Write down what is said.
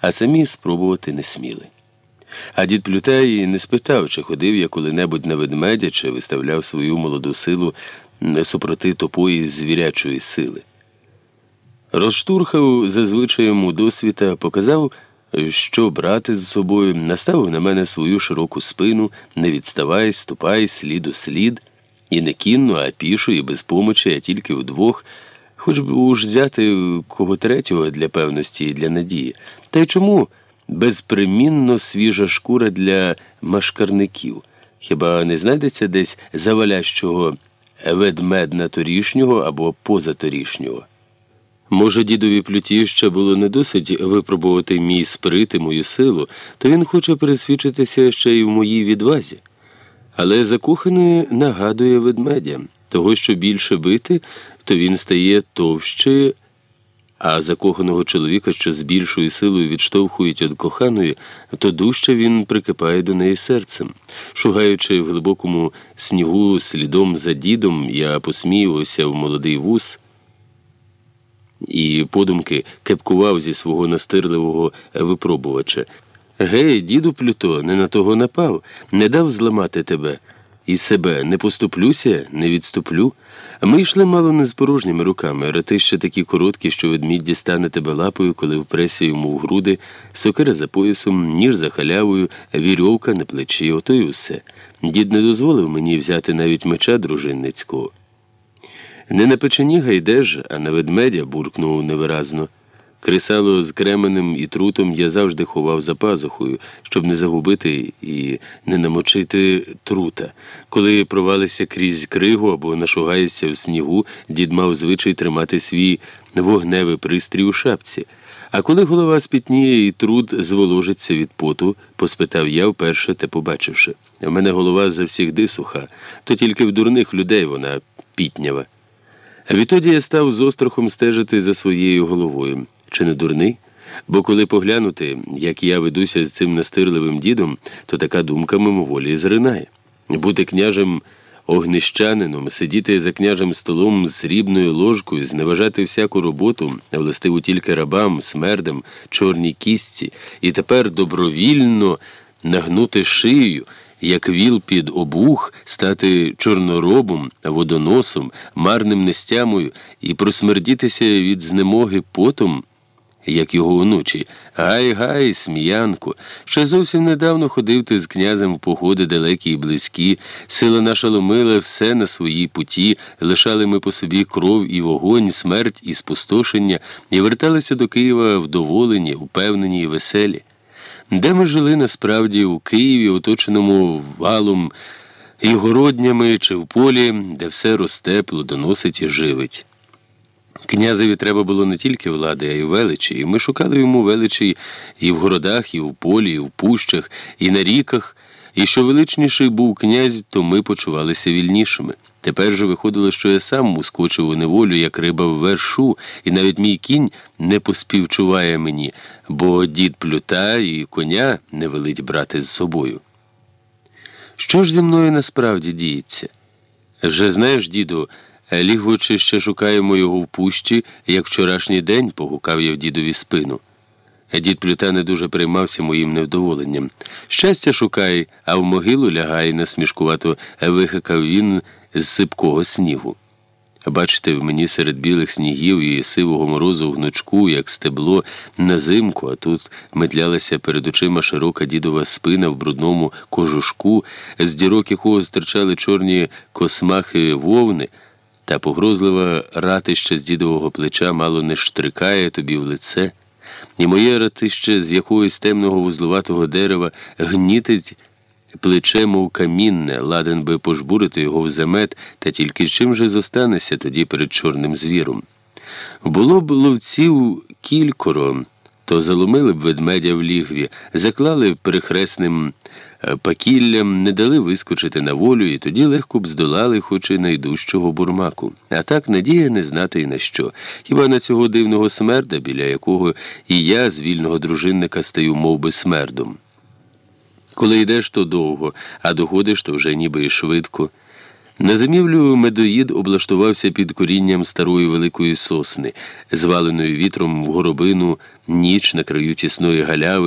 а самі спробувати не сміли. А дід Плютей не спитав, чи ходив я коли-небудь на ведмедя, чи виставляв свою молоду силу супроти топої звірячої сили. Розштурхав зазвичаєм у досвіта, показав, що брати з собою, наставив на мене свою широку спину, не відставай, ступай, слід у слід, і не кінно, а пішо, і без помочі, а тільки вдвох, хоч би уж взяти кого третього для певності і для надії. Та й чому безпримінно свіжа шкура для машкарників? Хіба не знайдеться десь завалящого ведмедна торішнього або позаторішнього? Може, дідові плюті ще було не досить випробувати мій сприт і мою силу, то він хоче пересвідчитися ще й в моїй відвазі. Але закоханий нагадує ведмедя того, що більше бити, то він стає товще, а закоханого чоловіка, що з більшою силою відштовхують від коханої, то дужче він прикипає до неї серцем. Шугаючи в глибокому снігу слідом за дідом, я посміювався в молодий вуз і подумки кепкував зі свого настирливого випробувача. Гей, діду Плюто, не на того напав, не дав зламати тебе і себе, не поступлюся, не відступлю. Ми йшли мало не з порожніми руками, рати ще такі короткі, що ведмідь дістане тебе лапою, коли впресі йому в груди, сокира за поясом, ніж за халявою, вірьовка на плечі, ото й усе. Дід не дозволив мені взяти навіть меча дружинницького. Не на печені гайдеш, а на ведмедя буркнув невиразно. Кресало з кременем і трутом я завжди ховав за пазухою, щоб не загубити і не намочити трута. Коли провалися крізь кригу або нашугається в снігу, дід мав звичай тримати свій вогневий пристрій у шапці. А коли голова спітніє і труд зволожиться від поту, поспитав я вперше те побачивши. У мене голова завсігди суха, то тільки в дурних людей вона пітнява. А відтоді я став з острахом стежити за своєю головою. Чи не дурний? Бо коли поглянути, як я ведуся з цим настирливим дідом, то така думка мимоволі зринає. Бути княжем огнищанином, сидіти за княжем столом з срібною ложкою, зневажати всяку роботу, властиву тільки рабам, смердам, чорній кістці, і тепер добровільно нагнути шию як віл під обух, стати чорноробом, водоносом, марним нестямою і просмердітися від знемоги потом, як його онучі. Гай, гай, сміянко. Ще зовсім недавно ходив ти з князем в походи далекі і близькі, сила наша ломила все на своїй путі, лишали ми по собі кров і вогонь, смерть і спустошення, і верталися до Києва вдоволені, упевнені і веселі. Де ми жили насправді у Києві, оточеному валом і городнями чи в полі, де все росте, плодоносить і живить. Князеві треба було не тільки влади, а й величі, і ми шукали йому величі і в городах, і в полі, і в пущах, і на ріках. І що величніший був князь, то ми почувалися вільнішими. Тепер же виходило, що я сам ускочив у неволю, як риба в вершу, і навіть мій кінь не поспівчуває мені, бо дід плюта і коня не велить брати з собою. Що ж зі мною насправді діється? Вже знаєш, діду, лігвочи ще шукаємо його в пущі, як вчорашній день погукав я в дідові спину. Дід Плюта не дуже переймався моїм невдоволенням. Щастя шукай, а в могилу лягай, насмішкувато вихикав він з сипкого снігу. Бачите, в мені серед білих снігів і сивого морозу в гнучку, як стебло, на зимку, а тут метлялася перед очима широка дідова спина в брудному кожушку, з дірок якого стирчали чорні космахи вовни, та погрозлива ратища з дідового плеча мало не штрикає тобі в лице. І моє ратище з якогось темного вузлуватого дерева гнітить плече, мов камінне, ладен би пожбурити його в замет, та тільки чим же зостанеся тоді перед чорним звіром. Було б ловців кількоро, то заломили б ведмедя в лігві, заклали перехресним е, пакіллям, не дали вискочити на волю, і тоді легко б здолали хоч і найдужчого бурмаку. А так надія не знати й на що. Хіба на цього дивного смерда, біля якого і я з вільного дружинника стаю мов би, смердом. Коли йдеш, то довго, а доходиш, то вже ніби і швидко. На зимівлю медоїд облаштувався під корінням старої великої сосни, зваленої вітром в горобину ніч на краю тісної галяви.